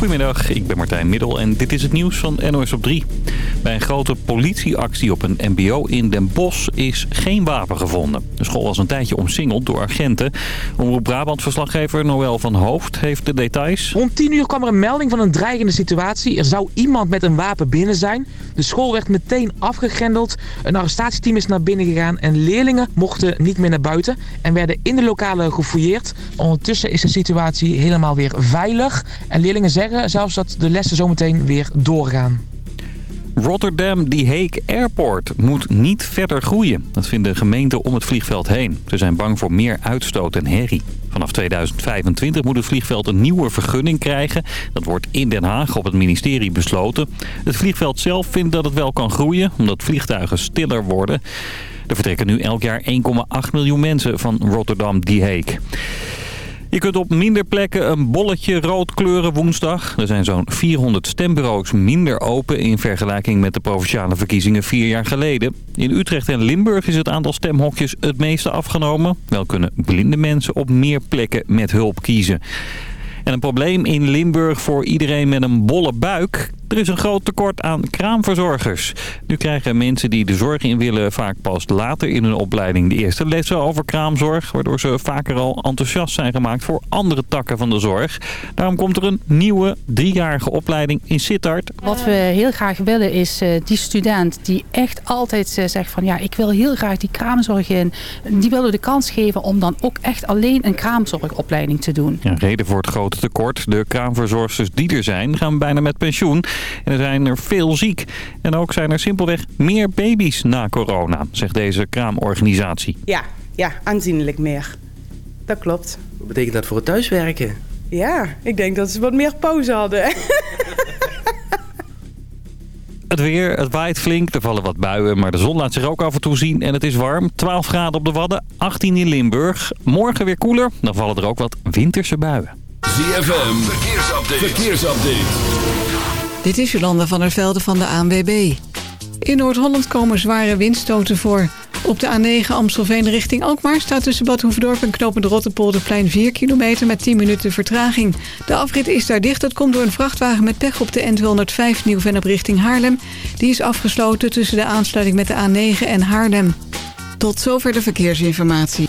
Goedemiddag, ik ben Martijn Middel en dit is het nieuws van NOS op 3. Bij een grote politieactie op een mbo in Den Bosch is geen wapen gevonden. De school was een tijdje omsingeld door agenten. Omroep Brabant-verslaggever Noël van Hoofd heeft de details. Rond 10 uur kwam er een melding van een dreigende situatie. Er zou iemand met een wapen binnen zijn. De school werd meteen afgegrendeld. Een arrestatieteam is naar binnen gegaan en leerlingen mochten niet meer naar buiten. En werden in de lokalen gefouilleerd. Ondertussen is de situatie helemaal weer veilig. En leerlingen zeggen zelfs dat de lessen zometeen weer doorgaan. Rotterdam The Hague Airport moet niet verder groeien. Dat vinden gemeenten om het vliegveld heen. Ze zijn bang voor meer uitstoot en herrie. Vanaf 2025 moet het vliegveld een nieuwe vergunning krijgen. Dat wordt in Den Haag op het ministerie besloten. Het vliegveld zelf vindt dat het wel kan groeien, omdat vliegtuigen stiller worden. Er vertrekken nu elk jaar 1,8 miljoen mensen van Rotterdam The Hague. Je kunt op minder plekken een bolletje rood kleuren woensdag. Er zijn zo'n 400 stembureaus minder open in vergelijking met de provinciale verkiezingen vier jaar geleden. In Utrecht en Limburg is het aantal stemhokjes het meeste afgenomen. Wel kunnen blinde mensen op meer plekken met hulp kiezen. En een probleem in Limburg voor iedereen met een bolle buik. Er is een groot tekort aan kraamverzorgers. Nu krijgen mensen die de zorg in willen vaak pas later in hun opleiding de eerste lessen over kraamzorg. Waardoor ze vaker al enthousiast zijn gemaakt voor andere takken van de zorg. Daarom komt er een nieuwe driejarige opleiding in Sittard. Wat we heel graag willen is uh, die student die echt altijd uh, zegt van ja ik wil heel graag die kraamzorg in. Die willen we de kans geven om dan ook echt alleen een kraamzorgopleiding te doen. Ja, reden voor het grote tekort. De kraamverzorgsters die er zijn gaan bijna met pensioen. En er zijn er veel ziek. En ook zijn er simpelweg meer baby's na corona, zegt deze kraamorganisatie. Ja, ja aanzienlijk meer. Dat klopt. Wat betekent dat voor het thuiswerken? Ja, ik denk dat ze wat meer pauze hadden. Het weer, het waait flink, er vallen wat buien, maar de zon laat zich ook af en toe zien en het is warm. 12 graden op de Wadden, 18 in Limburg. Morgen weer koeler, dan vallen er ook wat winterse buien. ZFM, verkeersupdate. verkeersupdate. Dit is Jolanda van der Velde van de ANWB. In Noord-Holland komen zware windstoten voor. Op de A9 Amstelveen richting Alkmaar staat tussen Bad Hoefdorp en Knopend Rotterpolderplein 4 kilometer met 10 minuten vertraging. De afrit is daar dicht, dat komt door een vrachtwagen met pech op de N205 Nieuw-Vennep richting Haarlem. Die is afgesloten tussen de aansluiting met de A9 en Haarlem. Tot zover de verkeersinformatie.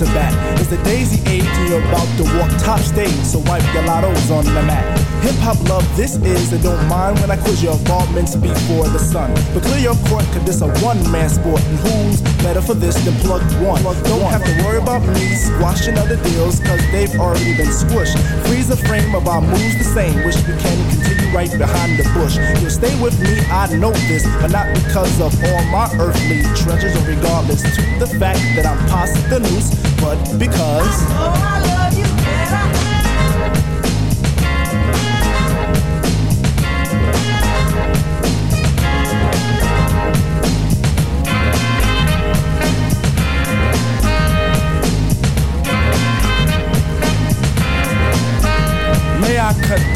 to bat. It's the daisy age, and you're about to walk top stage, so wipe your lottos on the mat. Hip hop love, this is, and don't mind when I quiz your involvements before the sun. But clear your court, cause this a one man sport, and who's better for this than plug one? Don't have to worry about me squashing other deals, cause they've already been squished. Freeze the frame of our moves the same, wish we can continue right behind the bush. You'll stay with me, I know this, but not because of all my earthly treasures, or regardless to the fact that I'm past the noose, but because. May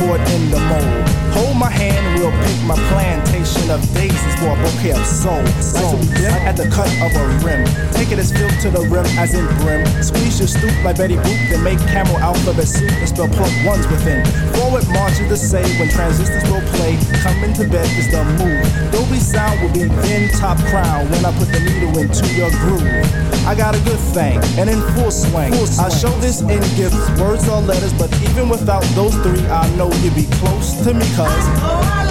somewhat in the mold. Plantation of daisies for a bouquet of soul. Like to be at the cut of a rim. Take it as filled to the rim as in brim. Squeeze your stoop like Betty Boop, then make camel alphabet soup and spell plug ones within. Forward march is the say when transistors will play. Come into bed is the move. Dolby sound will be thin top crown when I put the needle into your groove. I got a good thing and in full swing. I show this in gifts, words or letters, but even without those three, I know you'd be close to me, cuz.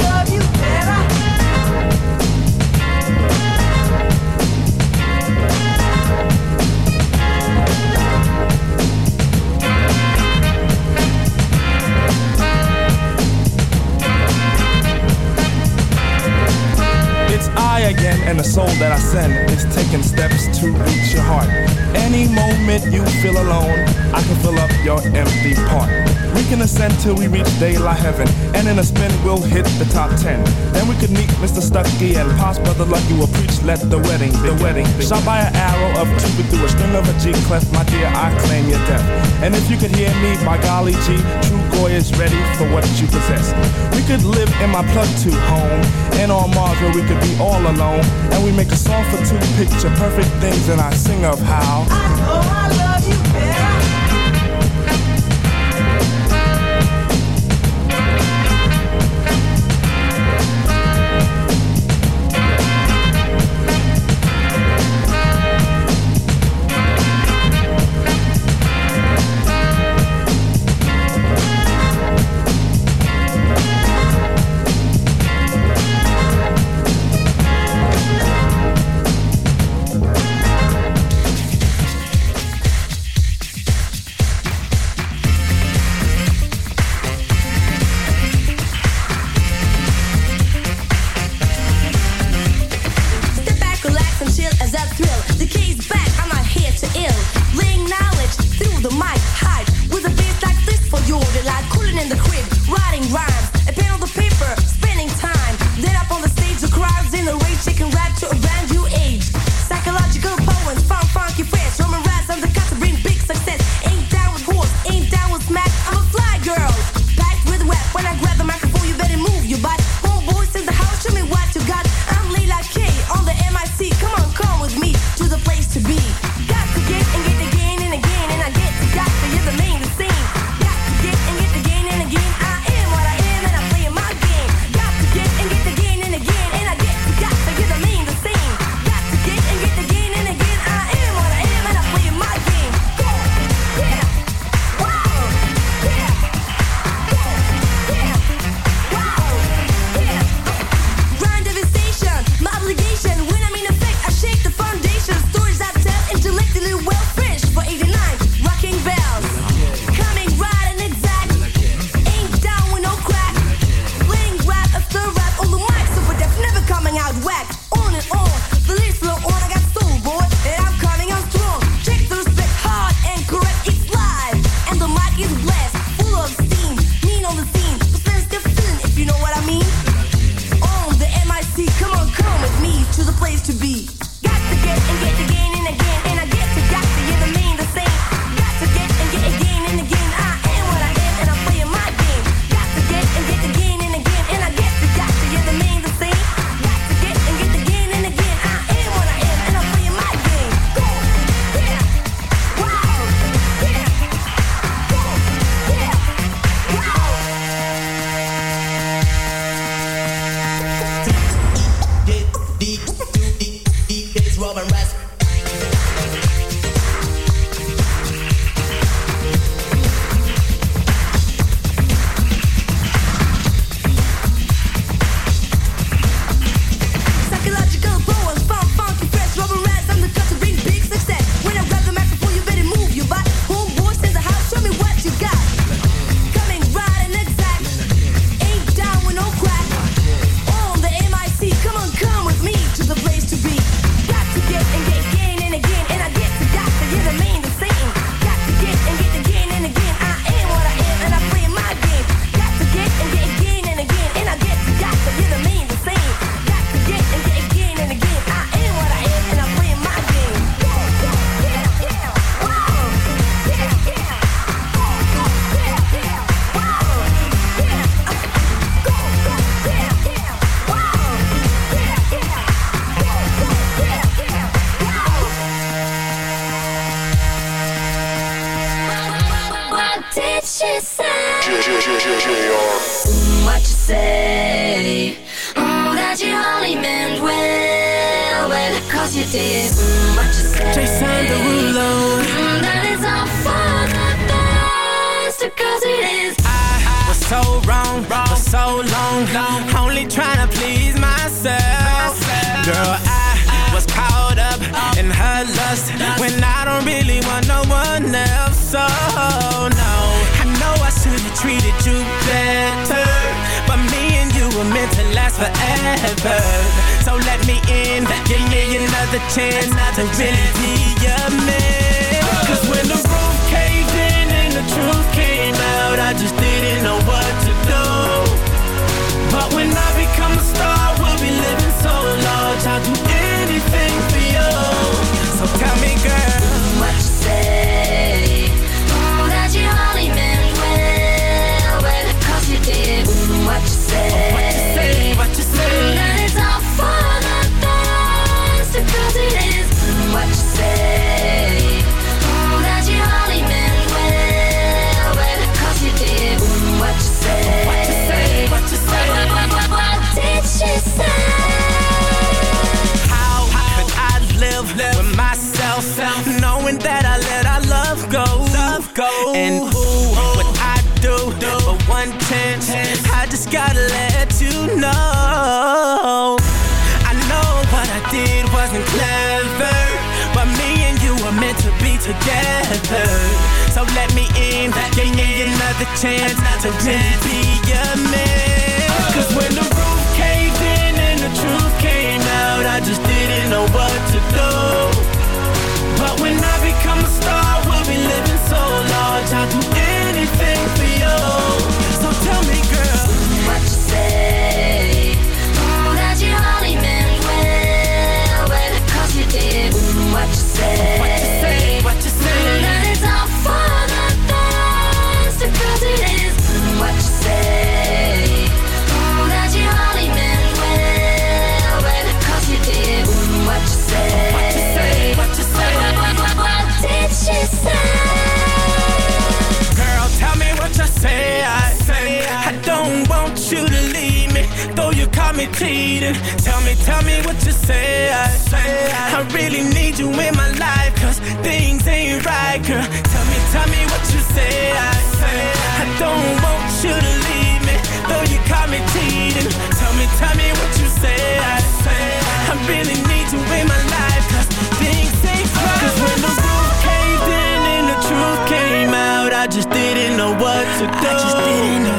And the soul that I send is taking steps to reach your heart. Any moment you feel alone, I can fill up your empty part. We can ascend till we reach daylight heaven, and in a spin we'll hit the top ten. Then we could meet Mr. Stucky and Pops Brother Lucky will preach. Let the wedding, the wedding. Shot by an arrow of two through a string of a G clef, my dear, I claim your death. And if you could hear me, by golly G, Trugoy is ready for what you possess. We could live in my plug to home, and on Mars where we could be all alone, and we make a song for two picture perfect things, and I sing of how. I know I love coming out whack. What you say? Oh, that you only meant well, you did. What you say? Mm, I was so wrong, wrong. for so long, long. Only please myself. Girl, I, was caught up, in her lust when I don't really want no one else. So, no should have treated you better. But me and you were meant to last forever. So let me in, give me another chance to really be your man. Cause when the roof caved in and the truth came out, I just didn't know what to do. But when I become a star, we'll be living so large. I do and ooh, what I do, do. but one chance, I just gotta let you know. I know what I did wasn't clever, but me and you were meant to be together. So let me in, let give me, in. another chance another to chance. really be your man. Cause when the roof caved in and the truth came do. I just didn't know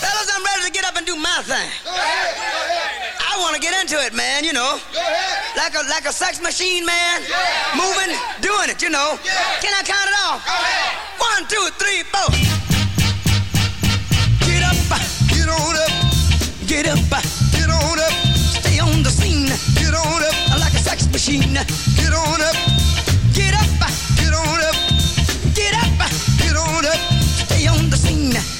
Fellas, I'm ready to get up and do my thing. Go ahead. I want to get into it, man, you know. Like a like a sex machine, man. Moving, doing it, you know. Yeah. Can I count it off? Go ahead. One, two, three, four. Get up, get on up. Get up, get on up. Stay on the scene. Get on up like a sex machine. Get on up. Get up, get on up. Get up, get on up. Stay on the scene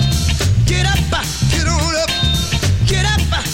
Get up, get up.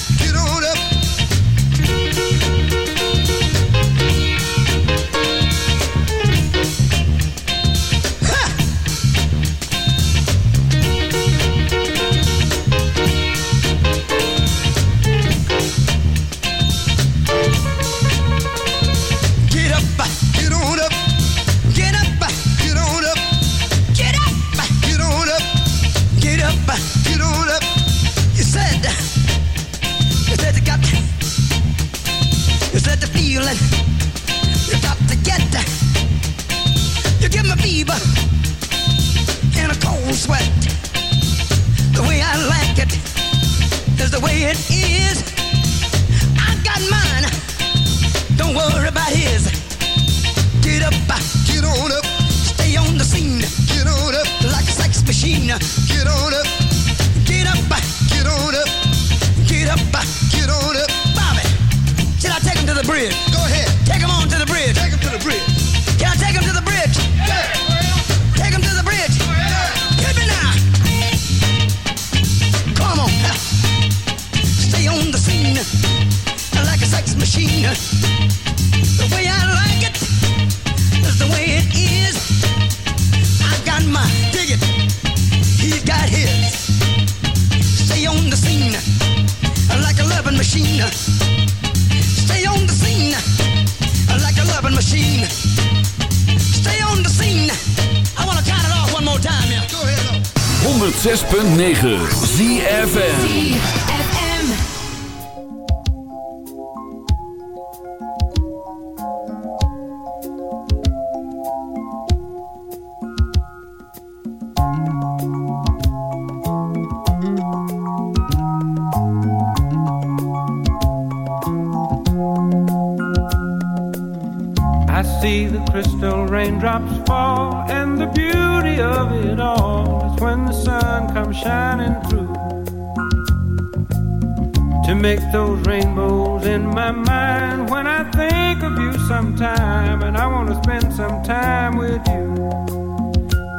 I want to spend some time with you.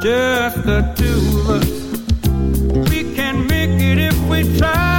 Just the two of us. We can make it if we try,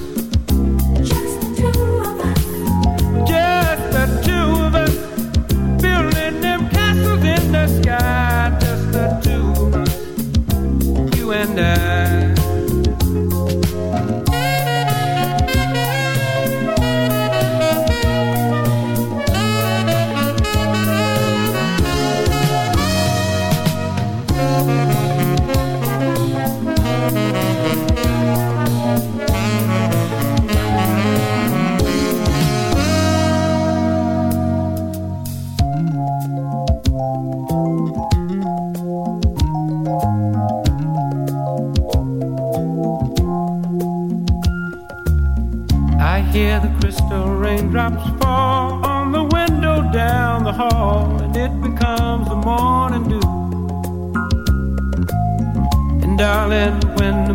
Us.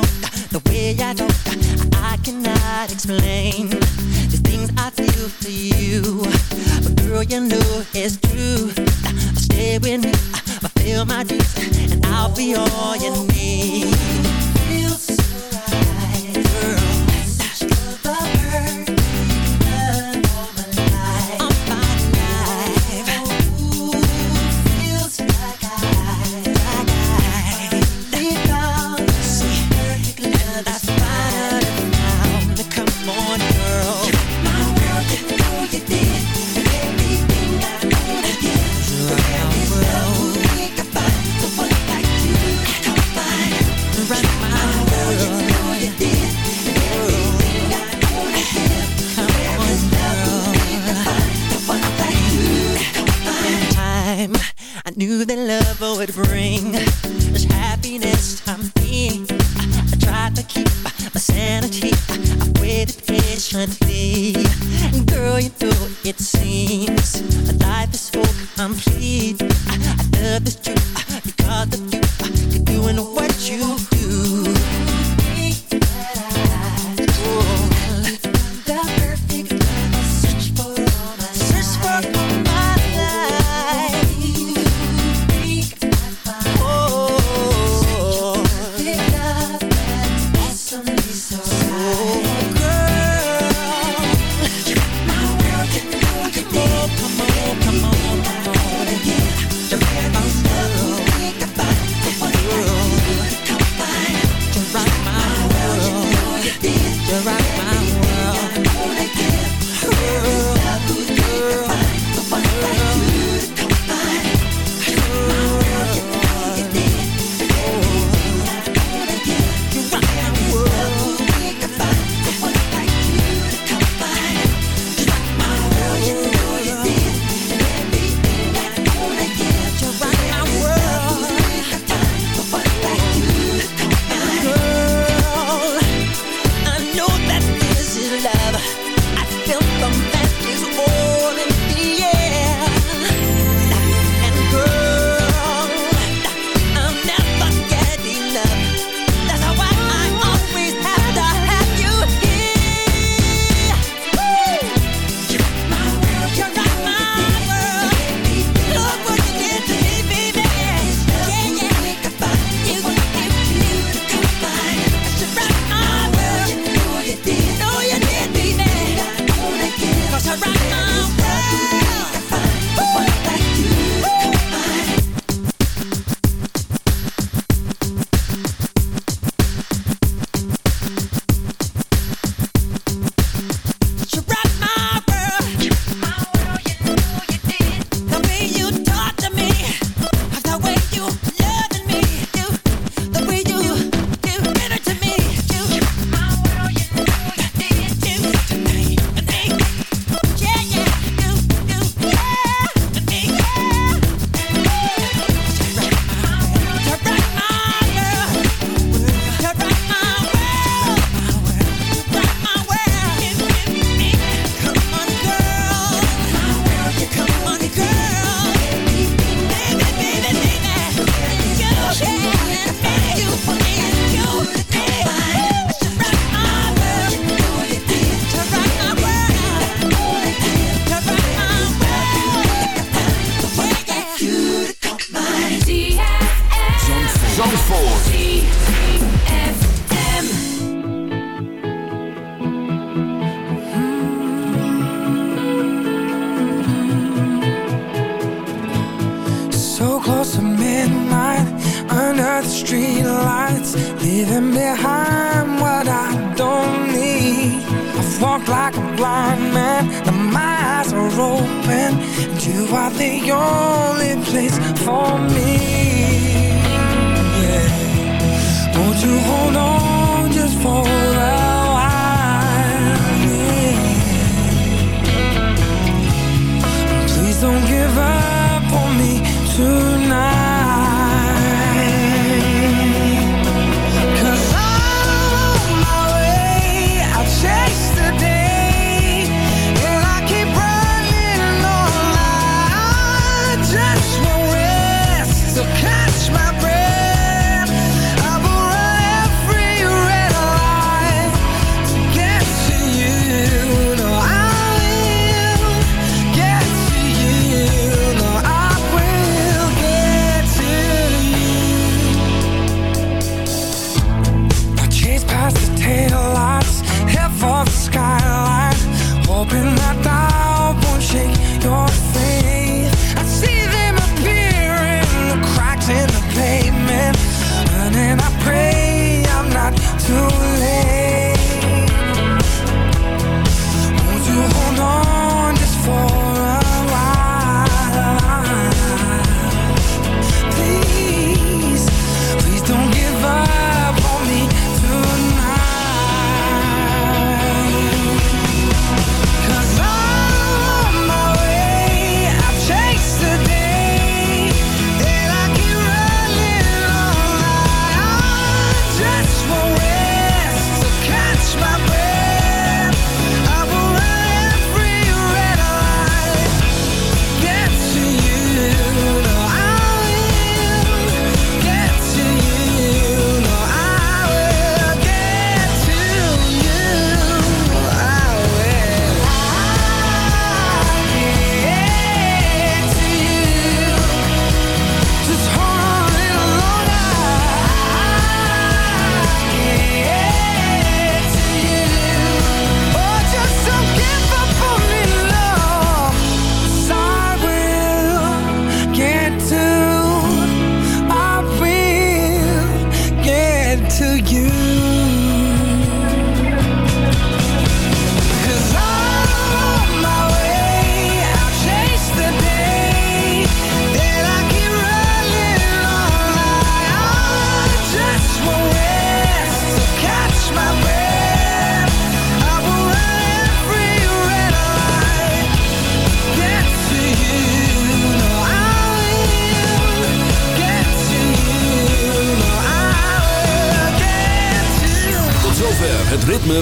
don't, the way I don't, I cannot explain the things I feel for you. But girl, you know it's true. Stay with me, fulfill my dreams, and I'll be all you need. love would bring